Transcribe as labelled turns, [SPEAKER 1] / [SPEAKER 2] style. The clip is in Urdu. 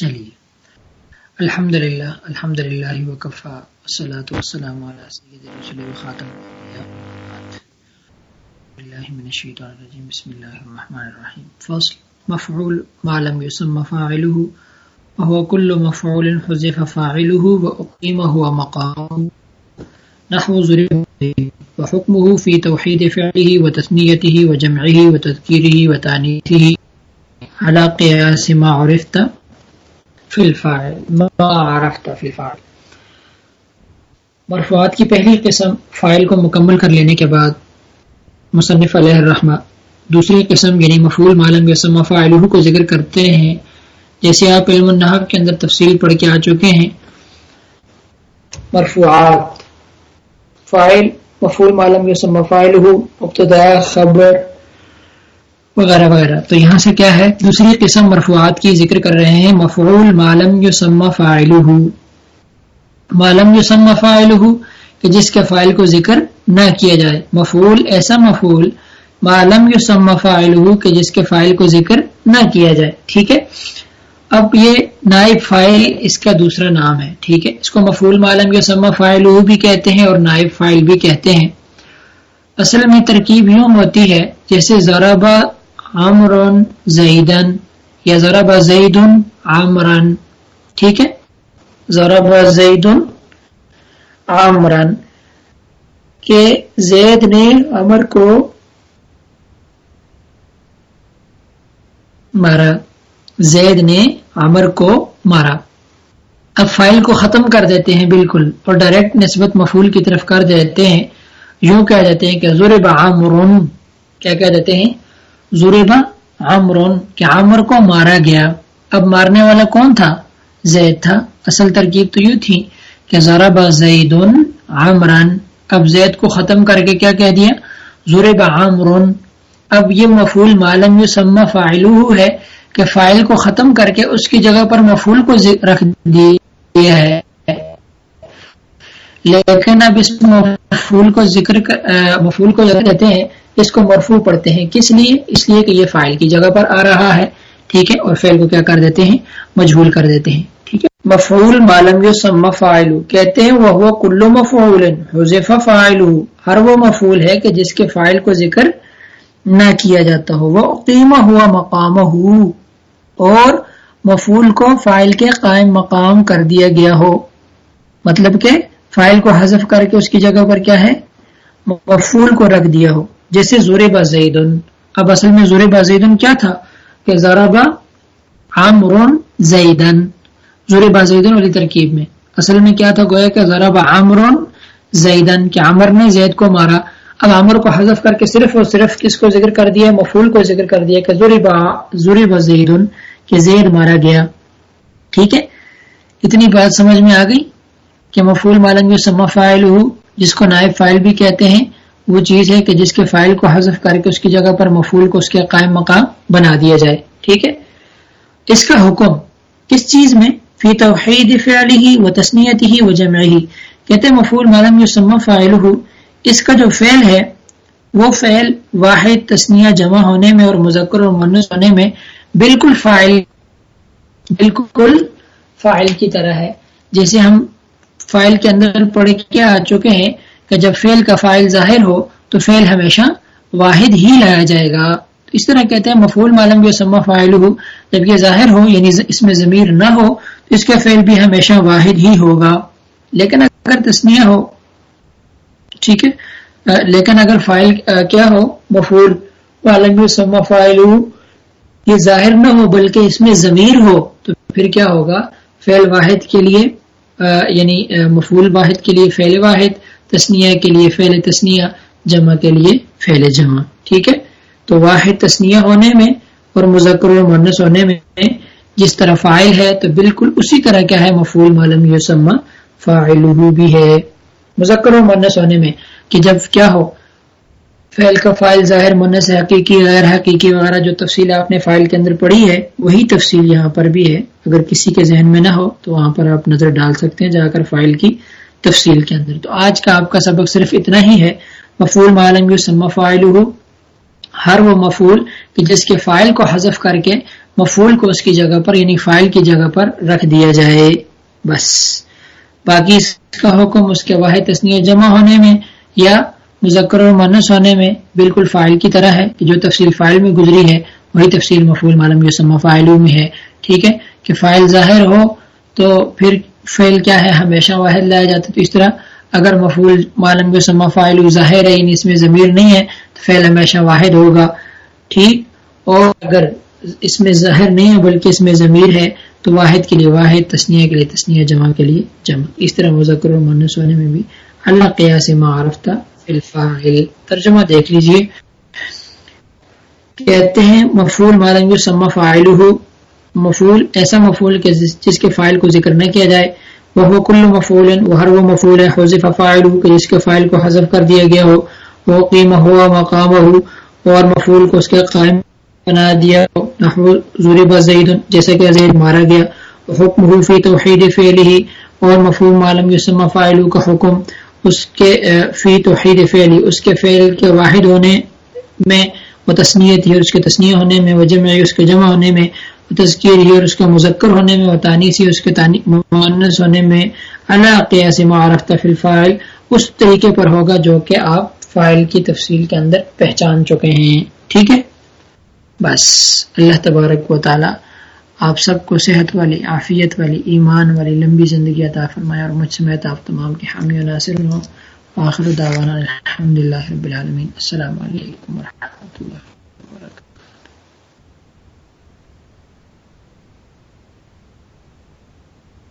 [SPEAKER 1] چلیے۔ الحمد للہ الحمد للہ وقفا والصلاة والسلام بسم اللہ الرحمن الرحیم۔ فصل۔ مفعول ما لم يسمى فاعله وهو كل مفعول حذف فاعله وأقيم هو مقام نحو ضرب وحكمه في توحيد فعله وتثنيته وجمعه وتذكيره وتانيثه على قياس ما عرفت في الفاعل ما عرفت في الفاعل مرفوعات کی پہلی قسم فائل کو مکمل کر لینے کے بعد مصنف علیہ الرحمہ، دوسری قسم یعنی مفعول معلوم یسم مفاعلہ کو ذکر کرتے ہیں، جیسے آپ علم النحب کے اندر تفصیل پڑھ کے آ چکے ہیں۔ مرفوعات، فائل مفعول معلوم یسم مفاعلہ ابتدا خبر وغیرہ وغیرہ۔ تو یہاں سے کیا ہے؟ دوسری قسم مرفوعات کی ذکر کر رہے ہیں، مفعول معلوم یسم فائلہ معلوم یسم فائلہ کہ جس کے فائل کو ذکر نہ کیا جائے۔ مفعول ایسا مفعول معلوم یسم فائلہ کہ جس کے فائل کو ذکر نہ کیا جائے۔ ٹھیک ہے؟ اب یہ نائب فائل اس کا دوسرا نام ہے۔ ٹھیک ہے؟ اس کو مفعول معلوم یسم فائلہ بھی کہتے ہیں اور نائب فائل بھی کہتے ہیں۔ اصل میں ترکیب یوں ہوتی ہے، جیسے ذرابہ عمرن زیدن یا ذرا زید عمرن ٹھیک ہے؟ ذرا زیدن عمرن کہ زید نے امر کو مارا۔ زید نے امر کو مارا۔ اب فائل کو ختم کر دیتے ہیں بالکل، اور ڈائریکٹ نسبت مفول کی طرف کر دیتے ہیں۔ یوں کہہ دیتے ہیں کہ ضرب عامرون کیا کہہ دیتے ہیں؟ زوربا عمرون، کہ عمر کو مارا گیا۔ اب مارنے والا کون تھا؟ زید تھا۔ اصل ترکیب تو یوں تھی کہ ذرا زید عمران۔ اب زید کو ختم کر کے کیا کہہ دیا؟ زورب عمرون۔ اب یہ مفول معلوم یو سما فائل ہے کہ فائل کو ختم کر کے اس کی جگہ پر مفول کو رکھ دیا ہے۔ لیکن اب اس مفول کو ذکر مفول کو دیتے ہیں۔ اس کو مرفوع پڑھتے ہیں۔ کس لیے؟ اس لیے کہ یہ فائل کی جگہ پر آ رہا ہے، ٹھیک ہے؟ اور فعل کو کیا کر دیتے ہیں؟ مجھول کر دیتے ہیں، ٹھیک ہے؟ مفعول معلوم یسم فائل کہتے ہیں وہ کلو مفعول حذف فائل ہر وہ مفعول ہے کہ جس کے فائل کو ذکر نہ کیا جاتا ہو۔ وہ قیمہ ہوا مقام ہو اور مفعول کو فائل کے قائم مقام کر دیا گیا ہو۔ مطلب کہ فائل کو حذف کر کے اس کی جگہ پر کیا ہے؟ مفعول کو رکھ دیا ہو۔ جیسے زور زید اب اصل میں زور زیدن کیا تھا؟ کہ ذرابا عامرون زیدن۔ زور زیدن والی ترکیب میں۔ اصل میں کیا تھا؟ گویا کہ ذرابا عامرون زیدن، کہ عامر نے زید کو مارا۔ اب عامر کو حذف کر کے صرف اور صرف کس کو ذکر کر دیا مفول کو ذکر کر دیا کہ زور زیدن، کہ زید مارا گیا۔ ٹھیک ہے؟ اتنی بات سمجھ میں آ گئی کہ مفول مالنگ سما فائل ہو جس کو نائب فائل بھی کہتے ہیں۔ وہ چیز ہے کہ جس کے فائل کو حذف کر کے اس کی جگہ پر مفول کو اس کے قائم مقام بنا دیا جائے۔ ٹھیک ہے؟ اس کا حکم کس چیز میں؟ فی توحید فعلی ہی و تسنیتی ہی و جمع ہی کہتے ہیں مفول معلوم یسمى فائل ہو اس کا جو فعل ہے، وہ فعل واحد تسنیہ جمع ہونے میں اور مذکر اور منس ہونے میں بالکل فائل بالکل فائل کی طرح ہے۔ جیسے ہم فائل کے اندر پڑھ کے آ چکے ہیں کہ جب فعل کا فائل ظاہر ہو تو فعل ہمیشہ واحد ہی لایا جائے گا۔ اس طرح کہتے ہیں مفول معلوم جو سما فائل ہو جب یہ ظاہر ہو یعنی اس میں ضمیر نہ ہو، تو اس کا فعل بھی ہمیشہ واحد ہی ہوگا۔ لیکن اگر تسنیہ ہو، ٹھیک ہے، لیکن اگر فائل کیا ہو مفول معلوم سما فائل ہو یہ ظاہر نہ ہو، بلکہ اس میں ضمیر ہو، تو پھر کیا ہوگا؟ فعل واحد کے لیے یعنی مفول واحد کے لیے فعل واحد۔ تسنیہ کے لیے فعل تسنیہ جمع کے لیے فعل جمع، ٹھیک ہے؟ تو واحد تسنیہ ہونے میں اور مذکر و منس ہونے میں جس طرح فائل ہے تو بالکل اسی طرح کیا ہے؟ مفول معلوم یوسما فائل بھی ہے۔ مذکر و منس ہونے میں کہ جب کیا ہو؟ فعل کا فائل ظاہر منس حقیقی غیر حقیقی وغیرہ جو تفصیل آپ نے فائل کے اندر پڑھی ہے وہی تفصیل یہاں پر بھی ہے۔ اگر کسی کے ذہن میں نہ ہو تو وہاں پر آپ نظر ڈال سکتے ہیں جا کر فائل کی۔ تفصیل کے اندر۔ تو آج کا آپ کا سبق صرف اتنا ہی ہے۔ مفول معلوم فائل ہو ہر وہ مفول کہ جس کے فائل کو حذف کر کے مفول کو اس کی جگہ پر یعنی فائل کی جگہ پر رکھ دیا جائے۔ بس۔ باقی اس کا حکم اس کے واحد تسنیہ جمع ہونے میں یا مذکر و منس ہونے میں بالکل فائل کی طرح ہے کہ جو تفصیل فائل میں گزری ہے، وہی تفصیل مفول معلوم یوسما فائلوں میں ہے۔ ٹھیک ہے؟ کہ فائل ظاہر ہو تو پھر فعل کیا ہے، ہمیشہ واحد لایا جاتا تو اس طرح اگر مفول معلوم یوسما فائل ظاہر ہے یعنی اس میں ضمیر نہیں ہے، تو فعل ہمیشہ واحد ہوگا۔ ٹھیک؟ اور اگر اس میں ظاہر نہیں ہے، بلکہ اس میں ضمیر ہے، تو واحد کے لیے واحد، تسنیہ کے لیے تسنیہ، جمع کے لیے جمع۔ اس طرح مذکر و منس ہونے میں بھی اللہ قیاس معرفتہ الفاعل۔ ترجمہ دیکھ لیجیے۔ کہتے ہیں مفول مالنگ سما فائل ہو مفول ایسا مفول کہ جس کے فائل کو ذکر نہ کیا جائے۔ وہ کل مفول وہ ہر وہ مفول ہے۔ حضف فائل ہو کہ جس کے فائل کو حذف کر دیا گیا ہو۔ وہ قیمہ ہوا مقام ہو اور مفول کو اس کے قائم بنا دیا نحو ضرب زید جیسے کہ زید مارا گیا۔ حکم ہو فی توحید فعل ہی اور مفہوم معلوم یسمى فائل کا حکم اس کے فی توحید فعلی اس کے فعل کے واحد ہونے میں، وہ تصنیت ہی اور اس کے تصنیح ہونے میں، وہ جمع اس کے جمع ہونے میں تذکیر ہی اور اس کے مذکر ہونے میں وہ تانیسی اس کے معنس ہونے میں اللہ قیاس معرفت فی الفائل اس طریقے پر ہوگا جو کہ آپ فائل کی تفصیل کے اندر پہچان چکے ہیں۔ ٹھیک ہے؟ بس، اللہ تبارک و تعالی آپ سب کو صحت والی، عافیت والی، ایمان والی لمبی زندگی عطا فرمائے اور مجھ سمیت آپ تمام کی حامی و ناصر ہوں۔ آخر دعوانا الحمد للہ رب العالمین۔ السلام علیکم ورحمۃ اللہ۔